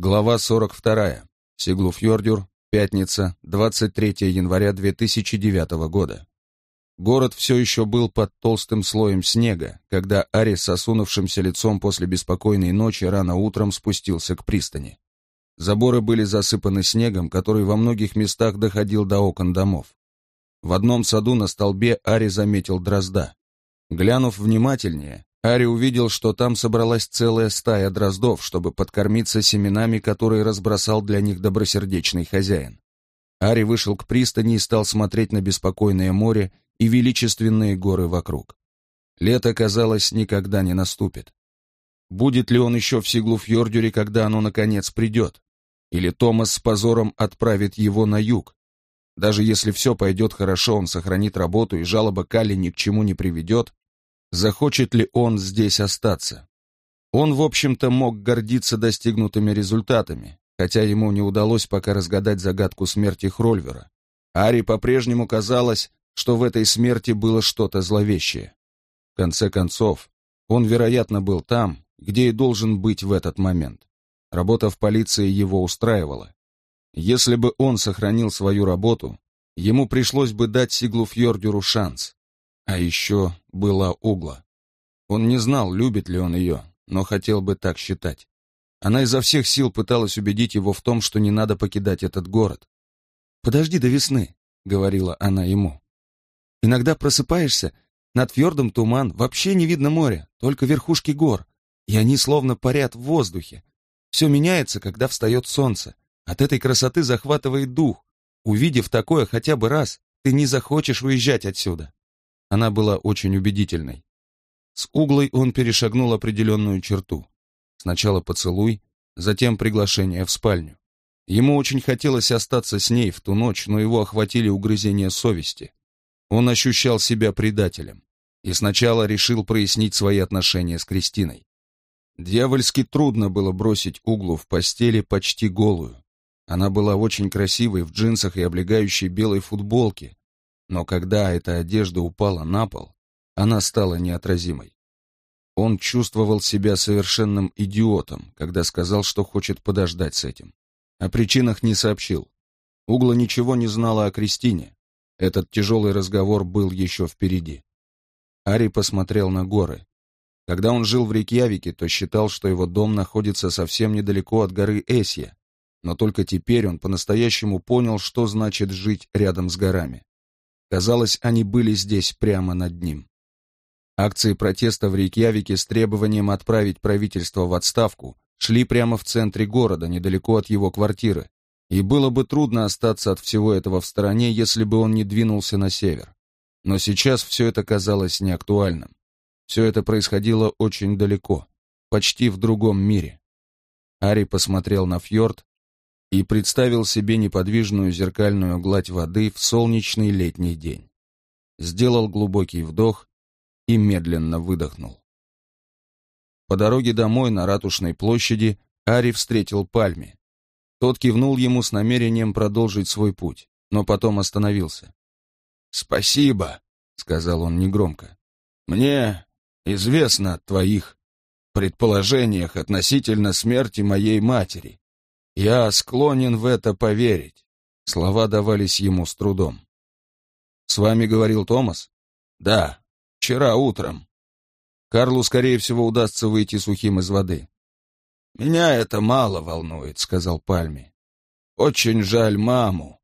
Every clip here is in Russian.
Глава 42. Сиглуфьордюр. Пятница, 23 января 2009 года. Город все еще был под толстым слоем снега, когда Ари с осунувшимся лицом после беспокойной ночи рано утром спустился к пристани. Заборы были засыпаны снегом, который во многих местах доходил до окон домов. В одном саду на столбе Ари заметил дрозда. Глянув внимательнее, Ари увидел, что там собралась целая стая дроздов, чтобы подкормиться семенами, которые разбросал для них добросердечный хозяин. Ари вышел к пристани и стал смотреть на беспокойное море и величественные горы вокруг. Лето, казалось, никогда не наступит. Будет ли он еще в Сиглуфьордюре, когда оно наконец придет? Или Томас с позором отправит его на юг? Даже если все пойдет хорошо, он сохранит работу и жалоба Калли ни к чему не приведет, захочет ли он здесь остаться. Он, в общем-то, мог гордиться достигнутыми результатами, хотя ему не удалось пока разгадать загадку смерти Хрольвера. Ари по-прежнему казалось, что в этой смерти было что-то зловещее. В конце концов, он, вероятно, был там, где и должен быть в этот момент. Работа в полиции его устраивала. Если бы он сохранил свою работу, ему пришлось бы дать Сиглу Фьордюру шанс. А еще была Угла. Он не знал, любит ли он ее, но хотел бы так считать. Она изо всех сил пыталась убедить его в том, что не надо покидать этот город. «Подожди до весны», — говорила она ему. «Иногда просыпаешься, над фьордом туман, вообще не видно моря, только верхушки гор, и они словно парят в воздухе. Все меняется, когда встает солнце. От этой красоты захватывает дух. Увидев такое хотя бы раз, ты не захочешь уезжать отсюда. Она была очень убедительной. С углой он перешагнул определенную черту. Сначала поцелуй, затем приглашение в спальню. Ему очень хотелось остаться с ней в ту ночь, но его охватили угрызения совести. Он ощущал себя предателем и сначала решил прояснить свои отношения с Кристиной. Дьявольски трудно было бросить углу в постели почти голую. Она была очень красивой в джинсах и облегающей белой футболке, но когда эта одежда упала на пол, она стала неотразимой. Он чувствовал себя совершенным идиотом, когда сказал, что хочет подождать с этим. О причинах не сообщил. Угла ничего не знала о Кристине. Этот тяжелый разговор был еще впереди. Ари посмотрел на горы. Когда он жил в Рейкьявике, то считал, что его дом находится совсем недалеко от горы Эсья, но только теперь он по-настоящему понял, что значит жить рядом с горами. Казалось, они были здесь прямо над ним. Акции протеста в Рейкьявике с требованием отправить правительство в отставку шли прямо в центре города, недалеко от его квартиры, и было бы трудно остаться от всего этого в стороне, если бы он не двинулся на север. Но сейчас все это казалось неактуальным. Все это происходило очень далеко, почти в другом мире. Ари посмотрел на фьорд, и представил себе неподвижную зеркальную гладь воды в солнечный летний день. Сделал глубокий вдох и медленно выдохнул. По дороге домой на Ратушной площади Ари встретил Пальми. Тот кивнул ему с намерением продолжить свой путь, но потом остановился. «Спасибо», — сказал он негромко. «Мне известно о твоих предположениях относительно смерти моей матери. Я склонен в это поверить. Слова давались ему с трудом. С вами говорил Томас? Да, вчера утром. Карлу, скорее всего, удастся выйти сухим из воды. Меня это мало волнует, сказал Пальми. Очень жаль маму.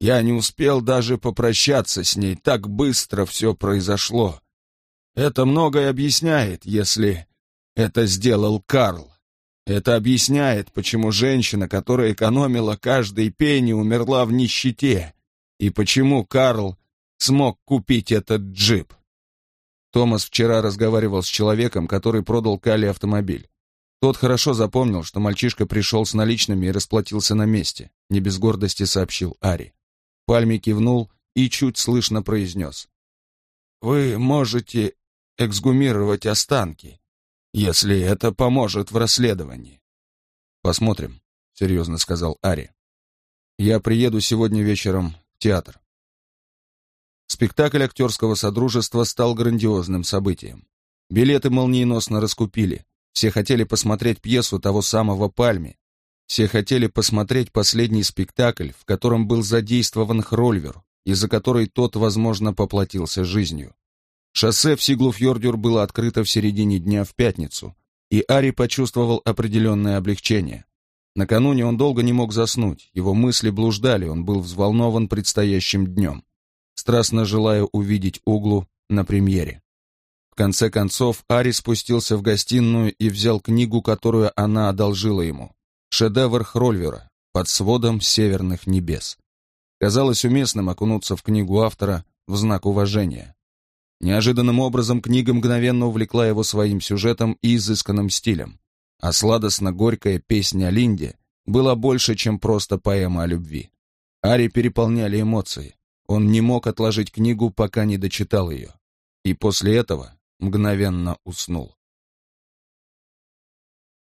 Я не успел даже попрощаться с ней, так быстро все произошло. Это многое объясняет, если это сделал Карл. Это объясняет, почему женщина, которая экономила каждый пенни, умерла в нищете, и почему Карл смог купить этот джип. Томас вчера разговаривал с человеком, который продал Кали автомобиль. Тот хорошо запомнил, что мальчишка пришел с наличными и расплатился на месте, не без гордости сообщил Ари. Пальми кивнул и чуть слышно произнес. «Вы можете эксгумировать останки если это поможет в расследовании. Посмотрим, серьезно сказал Ари. Я приеду сегодня вечером в театр. Спектакль актерского содружества стал грандиозным событием. Билеты молниеносно раскупили. Все хотели посмотреть пьесу того самого Пальми. Все хотели посмотреть последний спектакль, в котором был задействован Хрольвер, из-за которой тот, возможно, поплатился жизнью. Шоссе в Сиглуфьордюр было открыто в середине дня в пятницу, и Ари почувствовал определенное облегчение. Накануне он долго не мог заснуть, его мысли блуждали, он был взволнован предстоящим днем, страстно желая увидеть Углу на премьере. В конце концов, Ари спустился в гостиную и взял книгу, которую она одолжила ему. Шедевр Хрольвера «Под сводом северных небес». Казалось уместным окунуться в книгу автора в знак уважения. Неожиданным образом книга мгновенно увлекла его своим сюжетом и изысканным стилем, а сладостно-горькая песня о Линде была больше, чем просто поэма о любви. Ари переполняли эмоции. Он не мог отложить книгу, пока не дочитал ее. И после этого мгновенно уснул.